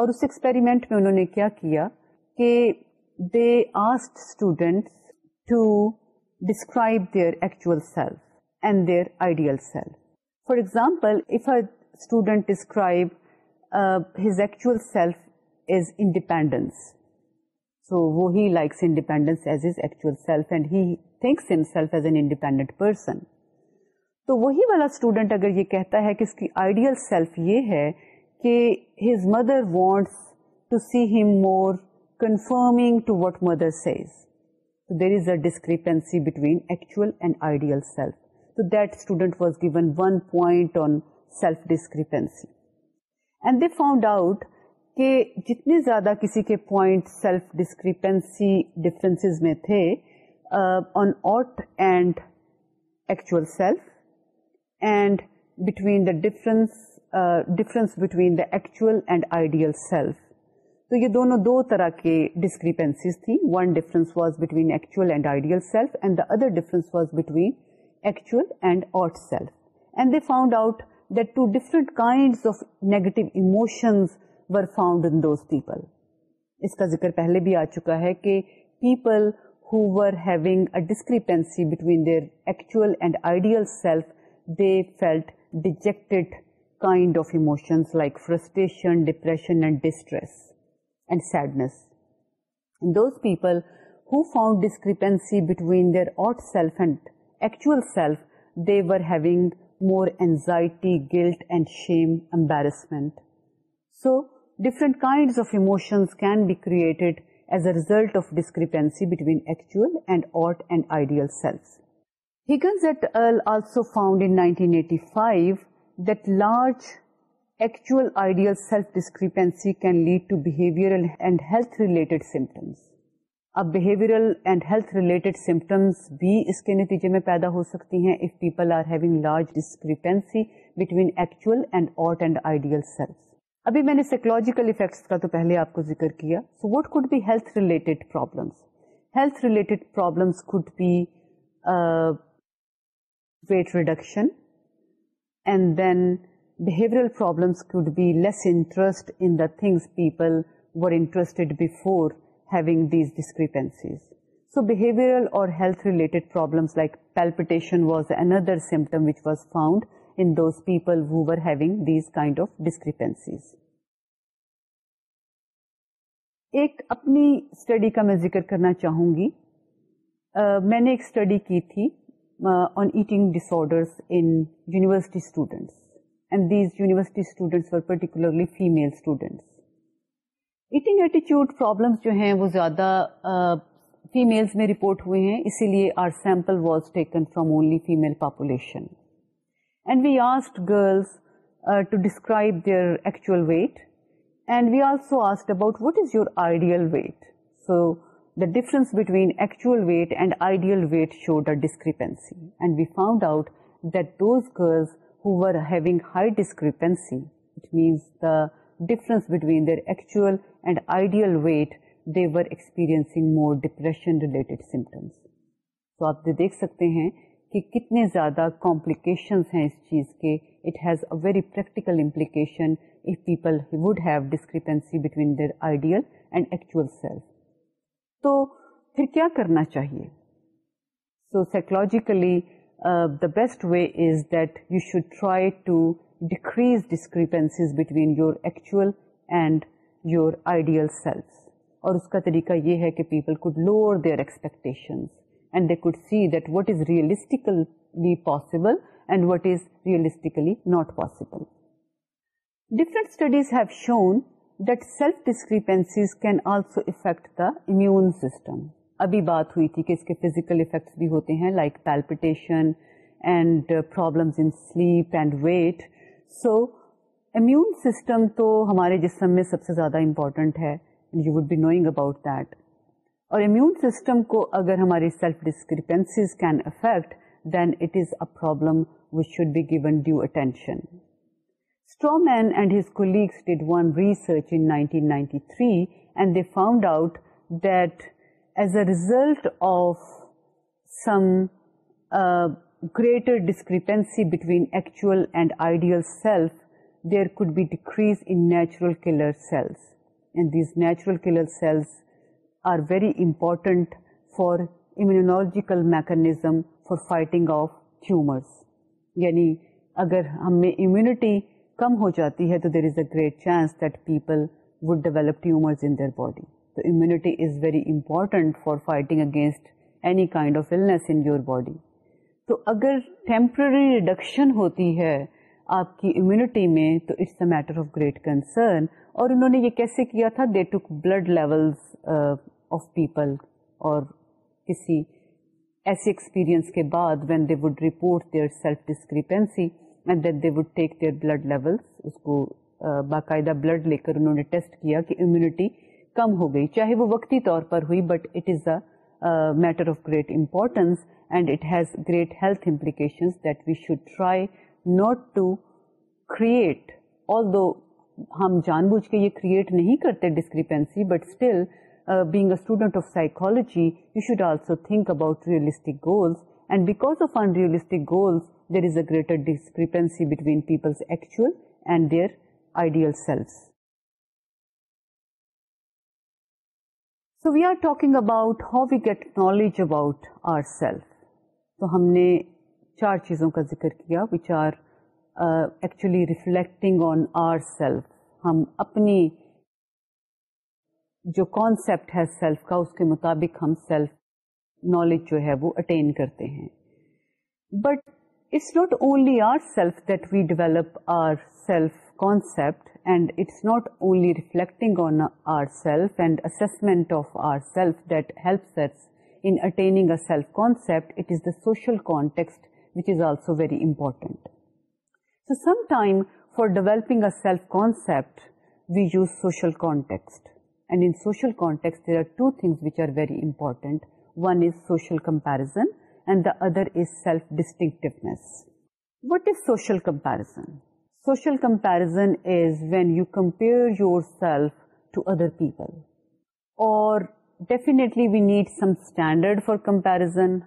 اور اس ایکسپیریمنٹ میں انہوں نے کیا کیا کہ they asked students to describe their actual self and their ideal self for example if a student describe his actual self تو that student was given one point out کہ جتنے زیادہ کسی کے پوائنٹ سیلف ڈسکریپنسی ڈیفرنس میں تھے on ought and actual self and between the betweens between the actual and ideal self تو یہ دونوں دو طرح کے ڈسکریپنسیز تھیں one difference was between actual and ideal self and the other difference was between actual and ought self and they found out that two different kind of negative emotions were found in those people اس کا ذکر پہلے بھی آ چکا ہے کہ people who were having a discrepancy between their actual and ideal self they felt dejected kind of emotions like frustration depression and distress and sadness those people who found discrepancy between their ought self and actual self they were having more anxiety guilt and shame embarrassment so Higgins et al also can be created as a result of self between actual lead also behavioral can lead to symptoms. اب behavioural and health related symptoms بھی اس کے نتیجے میں پیدا ہو سکتی ہیں if people are having large discrepancy between actual and ought and ideal self ابھی میں نے سائیکولوجیکل افیکٹس کا تو پہلے آپ کو ذکر کیا so what could be health related problems health related problems could be weight reduction and then behavioural problems could be less interest in the things people were interested before having these discrepancies so behavioural اور health related problems like palpitation was another symptom which was found in those people who were having these kind of discrepancies. اپنی اسٹڈی کا میں ذکر کرنا چاہوں گی میں نے ایک اسٹڈی کی تھی یونیورسٹی اسٹوڈنٹس پرابلمس جو ہیں وہ زیادہ فیمیلز میں رپورٹ ہوئے ہیں اسی لیے our sample was taken from only female population and we آس girls to describe their actual weight and we also asked about what is your ideal weight so the difference between actual weight and ideal weight show discrepancy we found out that those girls who high discrepancy it means the difference between their actual and ideal weight they were experiencing more depression related symptoms so آپ دیکھ سکتے ہیں کہ کتنے زیادہ کمپلیکیشنز ہیں اس چیز کے it has a very practical implication if people would have discrepancy between their ideal and actual self تو پھر کیا کرنا چاہیے so psychologically the best way is that you should try to decrease discrepancies between your actual and your ideal self اور اس کا طریقہ یہ ہے کہ people could lower their expectations and they could see this realistically possible and what is realistically not possible different studies can also affect the immune system ابھی بات ہوئی تھی کہ اس کے فیزیکل افیکٹ بھی ہوتے ہیں like palpitation and problem weight so immune system تو ہمارے جسم میں سب سے زیادہ امپورٹنٹ ہے اور امیون سسٹم کو اگر ہماری self discrepancies can affect then it is a problem which should be given due attention Strawman and his colleagues did one research in 1993 and they found out that as a result of some uh, greater discrepancy between actual and ideal self, there could be decrease in natural killer cells. And these natural killer cells very important for immunological mechanism for fighting of tumours یعنی اگر ہمیں امیونٹی کم ہو جاتی ہے تو there is a great chance that people would develop tumour body تو immunity is very important for fighting against any kind of illness in your body تو اگر ٹیمپرری ریڈکشن ہوتی ہے آپ کی امیونٹی میں تو it's a matter of great concern اور انہوں نے یہ کیسے کیا تھا they took blood level of people اور کسی ایسے ایکسپیرئنس کے بعد when they would would report their their self discrepancy and they take blood levels اس کو باقاعدہ بلڈ لے کر انہوں نے ٹیسٹ کیا کہ امیونٹی کم ہو گئی چاہے وہ وقتی طور پر ہوئی but it is a matter of great importance and it has great health that we should try not to create although ہم جان بوجھ کے یہ کریٹ نہیں کرتے discrepancy but still bag student of psychology you should also think about realistic ideal selves so we are talking about how we get knowledge about our self تو ہم نے چار چیزوں کا ذکر کیا ویچ are actually reflecting on our self ہم اپنی جو کانسیپٹ ہے سیلف کا اس کے مطابق ہم سیلف نالج جو ہے وہ اٹین کرتے ہیں but it's not only our self that we develop our self concept and it's not only reflecting on our self and assessment of our self that attaining attaining self concept it is the social context which is also very important so some time for developing a self concept we use social context and in social comparison and the self distinct compare your self to other people اور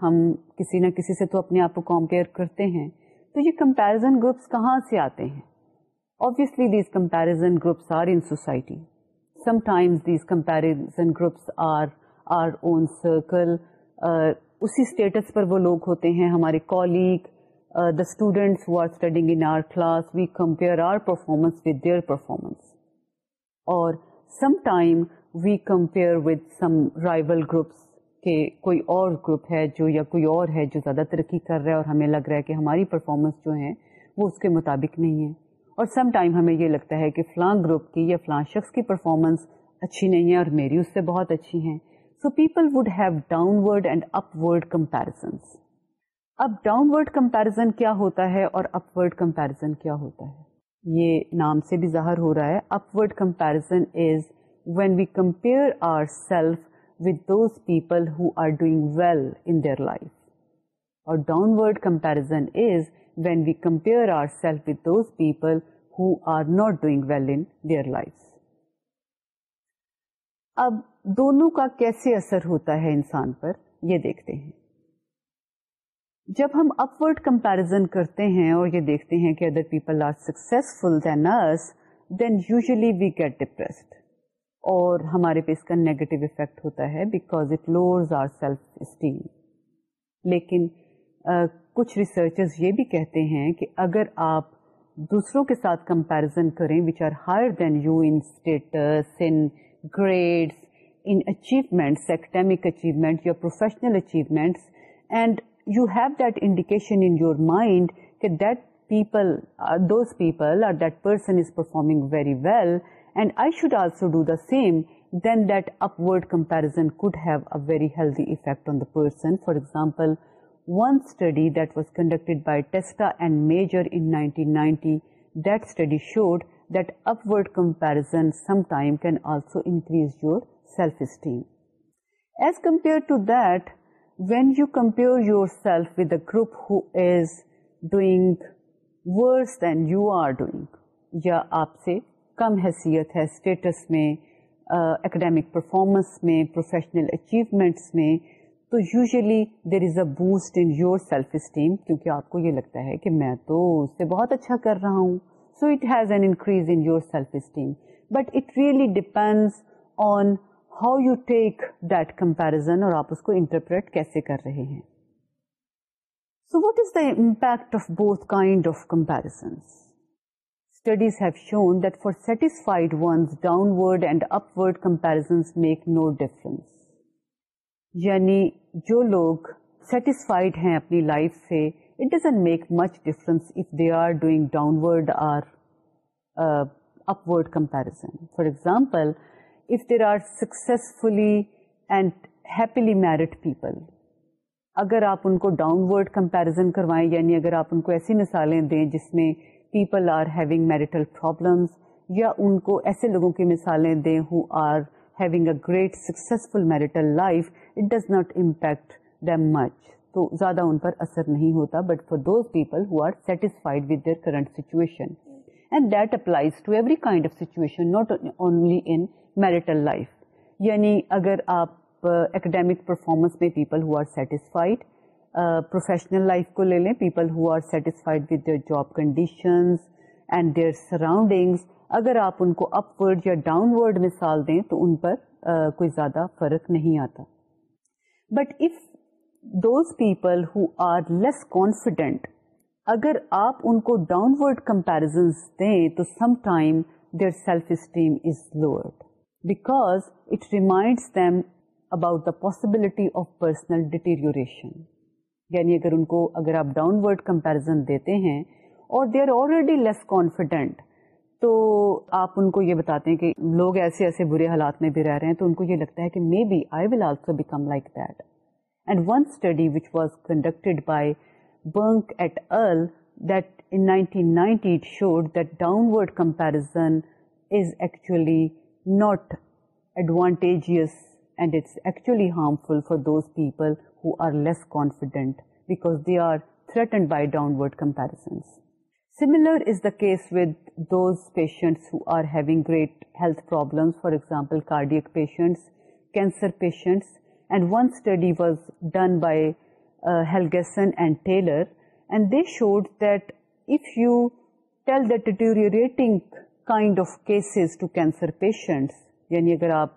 ہم کسی نہ کسی سے تو اپنے آپ کو کمپیئر کرتے ہیں تو یہ کمپیرزن گروپس کہاں سے آتے ہیں sometimes these comparison groups uh, status par wo log hote اسی اسٹیٹس پر وہ لوگ ہوتے ہیں ہمارے colleague the students we compare our performance with their performance اور some time we compare with some rival groups کہ کوئی اور گروپ ہے جو یا کوئی اور ہے جو زیادہ ترقی کر رہا ہے اور ہمیں لگ رہا ہے کہ ہماری پرفارمنس جو ہے وہ اس کے مطابق نہیں ہے اور سم ٹائم ہمیں یہ لگتا ہے کہ فلاں گروپ کی یا فلاں شخص کی پرفارمنس اچھی نہیں ہے اور میری اس سے بہت اچھی ہیں so people would have downward and upward comparisons اب ڈاؤن ورڈ کمپیرزن کیا ہوتا ہے اور اپ ورڈ کمپیرزن کیا ہوتا ہے یہ نام سے بھی ظاہر ہو رہا ہے upward comparison is when we compare our self with those people who are doing well life اور downward comparison is when we compare our selves who are not doing well ان کا کیسے اثر ہوتا ہے انسان پر یہ دیکھتے ہیں جب ہم اپورڈ کمپیرزن کرتے ہیں اور یہ دیکھتے ہیں کہ other people are successful then ارس then usually we get depressed اور ہمارے پہ اس کا نیگیٹو افیکٹ ہوتا ہے because it are self esteem لیکن کچھ ریسرچرز یہ بھی کہتے ہیں کہ اگر آپ دوسروں کے ساتھ کمپیرزن کریں which are higher than you in status in grades in achievements academic achievement یا professional achievements and you have that indication in your mind کہ that people those people that person is performing very well and I should also do the same then that upward comparison could have a very healthy effect on the person for example one study that was conducted by Testa ninety should that upward comparison increase your self esteem as compare when you compare your self with a group who is doing worse and you are doing یا آپ سے کم حیثیت ہے اسٹیٹس میں اکیڈیمک پرفارمنس میں پروفیشنل اچیومنٹس میں تو usually there is a boost in your self esteem کیونکہ آپ کو یہ لگتا ہے کہ میں تو اس سے بہت اچھا کر رہا ہوں so it has an increase in your self esteem but it really depends on how you take that comparison اور آپ اس کو انٹرپریٹ کیسے کر رہے ہیں so what is the impact of both kind of comparisons Studies have shown that for satisfied ones, downward and upward comparisons make no difference. یعنی جو لوگ سیٹسفائڈ ہیں اپنی لائف سے it doesn't make much difference if they are doing downward or upward comparison for example if there are successfully and happily married people اگر آپ ان کو ڈاؤن ورڈ کمپیرزن کروائیں یعنی اگر آپ ان کو ایسی مثالیں دیں جس میں people are having marital problems یا ان کو ایسے لوگوں کی مثالیں دیں who are great successful marital life it does not impact the much تو زیادہ ان پر اثر نہیں ہوتا but for those people who are satisfied with their current situation and that applies to every kind of situation not only in marital life یعنی اگر آپ اکیڈیمک uh, پرفارمنس میں people who are satisfied professional life کو لے لیں people who are satisfied with their job conditions and their surroundings اگر آپ ان کو اپورڈ یا ڈاؤن ورڈ مثال دیں تو ان پر کوئی زیادہ فرق نہیں آتا but if those people who are less confident اگر آپ ان کو ڈاؤن ورڈ کمپیرزن دیں تو some time their self esteem is lowered because it reminds them about the possibility of personal deterioration یعنی اگر ان کو اگر آپ ڈاؤن ورڈ کمپیرزن دیتے ہیں اور they are already less confident تو آپ ان کو یہ بتاتے ہیں کہ لوگ ایسے ایسے برے حالات میں بھی رہ رہے ہیں تو ان کو یہ لگتا ہے کہ may be I will also become like that and one study which was conducted by Buunk et al دیٹینٹی it showed that downward comparison is actually not advantageous and it's actually harmful for those people who are less confident because they are threatened by downward comparisons similar is the case with those patients who are having great health problem for example cardiac patients cancer patients and one study was done by Helgeson and Taylor and they showed that if you tell dating kind of cases to cancer patients یعنی اگر آپ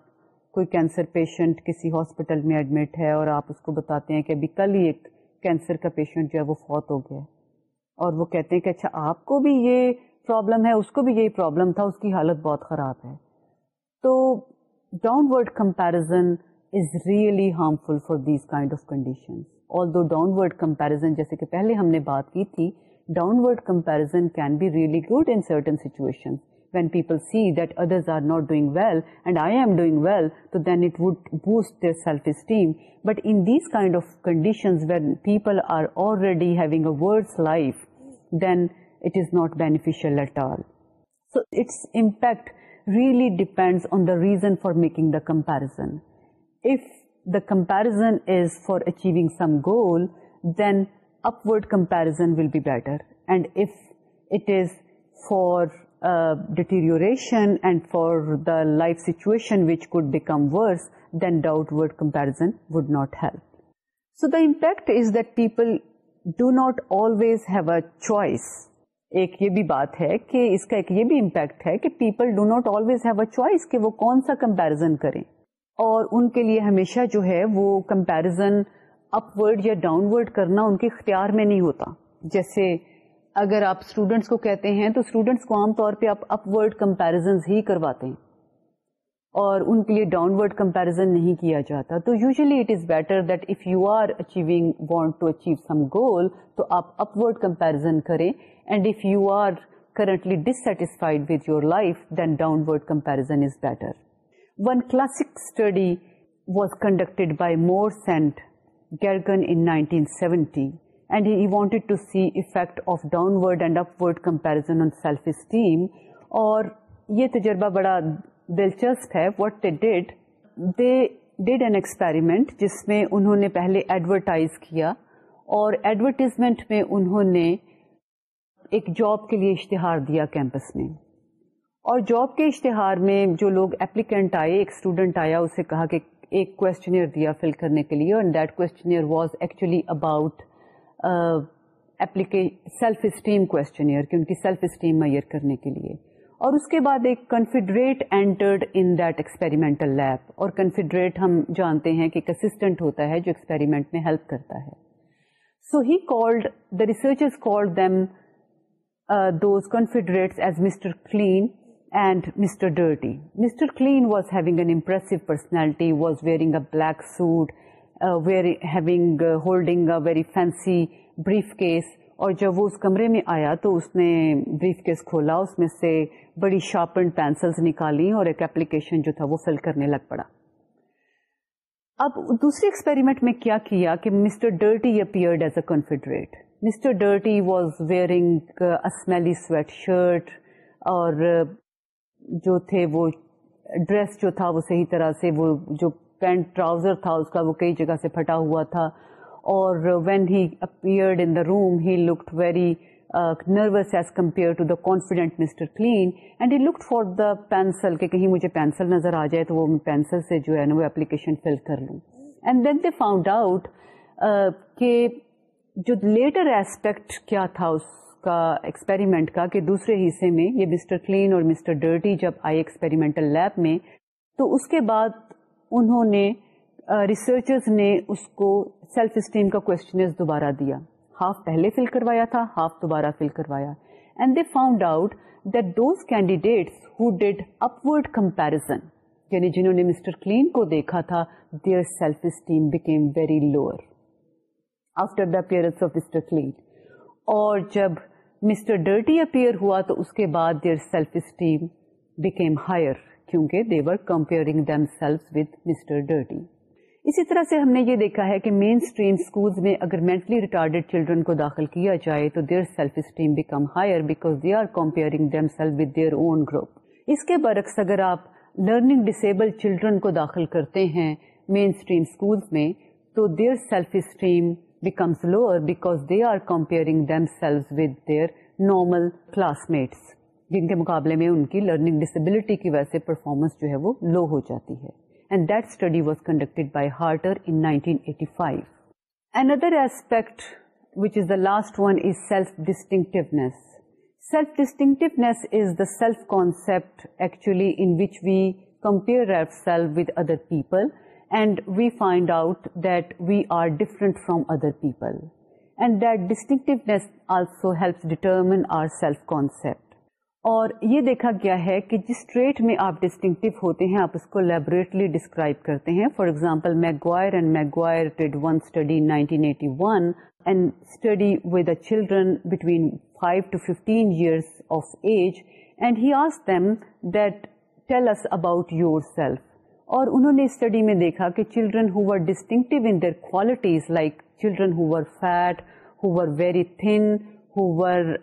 کوئی کینسر پیشنٹ کسی ہاسپٹل میں ایڈمٹ ہے اور آپ اس کو بتاتے ہیں کہ ابھی کل ہی ایک کینسر کا پیشنٹ جو ہے وہ فوت ہو گیا ہے اور وہ کہتے ہیں کہ اچھا آپ کو بھی یہ پرابلم ہے اس کو بھی یہی پرابلم تھا اس کی حالت بہت خراب ہے تو downward comparison is really harmful for these kind of condition although downward comparison جیسے کہ پہلے ہم نے بات کی تھی downward comparison can be really good in certain situation when people see that others are not doing well and I am doing well تو then it would boost their self esteem but in these kind of conditions when people are already having a life then it is not beneficial at all. So its impact really depends on the reason for making the comparison. If the comparison is for achieving some goal, then upward comparison will be better. And if it is for uh, deterioration and for the life situation which could become worse, then downward comparison would not help. So the impact is that people do not always have a choice ایک یہ بھی بات ہے کہ اس کا ایک یہ بھی امپیکٹ ہے کہ people do not always have a choice کہ وہ کون سا کمپیرزن کریں اور ان کے لیے ہمیشہ جو ہے وہ کمپیرزن اپورڈ یا ڈاؤن ورڈ کرنا ان کے اختیار میں نہیں ہوتا جیسے اگر آپ اسٹوڈینٹس کو کہتے ہیں تو اسٹوڈینٹس کو عام طور پہ آپ اپ ورڈ کمپیرزن ہی کرواتے ہیں اور ان کے لیے ڈاؤن ورڈ کمپیرزن نہیں کیا جاتا تو usually it is better that if you are achieving want to achieve some goal تو آپ اپ ورڈ کمپیرزن کریں and if you are currently dissatisfied with your life then downward comparison is better one classic study was conducted by Morse Saint Gergen in 1970 and he wanted to see effect of downward and upward comparison on self esteem اور یہ تجربہ بڑا دلچسپ ہے what they did they did an experiment جس میں انہوں نے پہلے ایڈورٹائز کیا اور ایڈورٹیزمنٹ میں انہوں نے ایک جاب کے لیے اشتہار دیا کیمپس میں اور جاب کے اشتہار میں جو لوگ اپلیکینٹ آئے ایک اسٹوڈنٹ آیا اسے کہا کہ ایک کوشچنئر دیا فل کرنے کے لیے and that questionnaire was actually about self esteem questionnaire کہ ان کی سیلف اسٹیم میئر کرنے کے لیے اور اس کے بعد ایک confederate entered in that experimental lab اور کنفیڈریٹ ہم جانتے ہیں کہ ایک اسسٹنٹ ہوتا ہے جو ایکسپیریمنٹ میں ہیلپ کرتا ہے so he called the researchers called them those confederates as mister Clean and mister Dirty mister Clean was having an impressive personality was wearing a black suit where having holding a very fancy briefcase اور جب وہ اس کمرے میں آیا تو اس نے بریف کیس کھولا اس میں سے بڑی شارپنڈ پینسلز نکالی اور ایک اپلیکیشن جو تھا وہ فل کرنے لگ پڑا اب دوسری ایکسپیریمنٹ میں کیا کیا کہ mister mister Dirty Dirty as a confederate was wearing smelly sweatshirt اور جو تھے وہ ڈریس جو تھا وہ صحیح طرح سے وہ جو پینٹ ٹراؤزر تھا اس کا وہ کئی جگہ سے پھٹا ہوا تھا اور when he upped in the room he looked very nervous as compare to the confident mister Clean and he look for the pencil کہ کہیں مجھے پینسل نظر آ جائے تو وہ پینسل سے جو ہے نا وہ اپلیکیشن فل کر لوں and then they found out کہ جو لیٹر ایسپیکٹ کیا تھا اس کا ایکسپیریمنٹ کا کہ دوسرے حصے میں یہ مسٹر کلین اور مسٹر ڈرٹی جب آئے ایکسپیریمنٹل لیب میں تو اس کے بعد انہوں نے ریسرچرز نے اس کو سیلف اسٹیم کا کوشچنز دوبارہ دیا ہاف پہلے فل کروایا تھا ہاف دوبارہ فل کروایا and they found out that those candidates who did upward comparison یعنی جنہوں نے مسٹر کلین کو دیکھا تھا their self esteem became very lower after the of mister clean اور جب مسٹر ڈرٹی اپیئر ہوا تو اس کے بعد their self esteem became higher کیونکہ they're comparing them self with mister dirty اسی طرح سے ہم نے یہ دیکھا ہے کہ مین اسٹریم اسکول میں اگر مینٹلی ریٹارڈیڈ چلڈرن کو داخل کیا جائے تو their self self esteem become higher because they are comparing them their own group اس کے برعکس اگر آپ لرننگ ڈسیبل چلڈرن کو داخل کرتے ہیں مین اسٹریم اسکول میں تو their self esteem lower because they are comparing them self with their normal classmates جن کے مقابلے میں ان کی لرننگ ڈسبلٹی کی وجہ سے پرفارمنس جو ہے وہ لو ہو جاتی ہے and that study was conducted by Harter in 1985. Another aspect, which is the last one, is self-distinctiveness. Self-distinctiveness is the self-concept actually in which we compare ourselves with other people, and we find out that we are different from other people. And that distinctiveness also helps determine our self-concept. اور یہ دیکھا گیا ہے کہ جس ٹریٹ میں آپ ڈسٹنکٹیو ہوتے ہیں آپ اس کو لیبوریٹلی ڈسکرائب کرتے ہیں for example McGuire and McGuire did one study study and with children between five to fifteen years of age and he آس them that tell us about your self اور انہوں نے اسٹڈی میں دیکھا کہ children who distinctive in their qualities like children who ہوور fat who ہوور very thin who whoever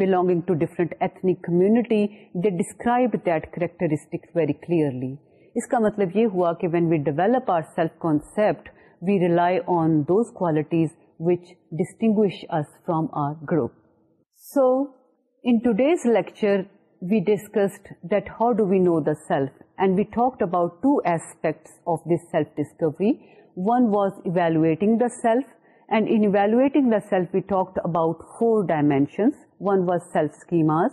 belong to different ethnic community they describe that characteristic very clearly اس کا مطلب یہ ہوا کہ when we develop our self concept we rely on those qualities which distinguish us from our group so in today's lecture we discussed that how do we know the self and we talk about two aspects of this self discovery one was evaluating the self and evaluating the self we talked about four dimensions One was self-schemas,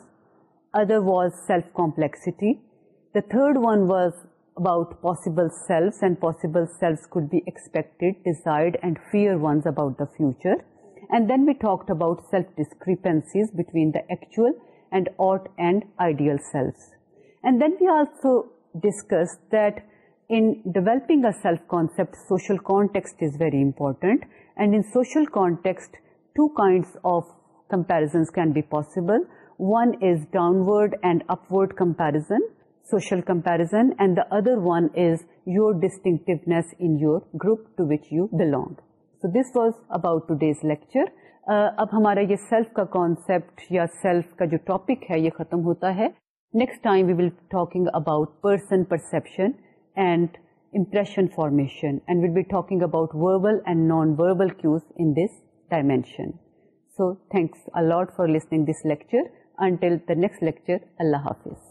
other was self-complexity. The third one was about possible selves, and possible selves could be expected, desired, and feared ones about the future. And then we talked about self-discrepancies between the actual and ought and ideal selves. And then we also discussed that in developing a self-concept, social context is very important. And in social context, two kinds of comparison can be possible one is downward and upward comparison social comparison and the other one is your distinguish group to which you belong so this was about lecture اب ہمارا یہ سیلف کا کانسپٹ یا سیلف کا جو ٹاپک ہے یہ ختم ہوتا ہے next time we will talking about person perception and impression formation talking about verbal and non verbal cues in this dimension so thanks a lot for listening this lecture until the next lecture اللہ حافظ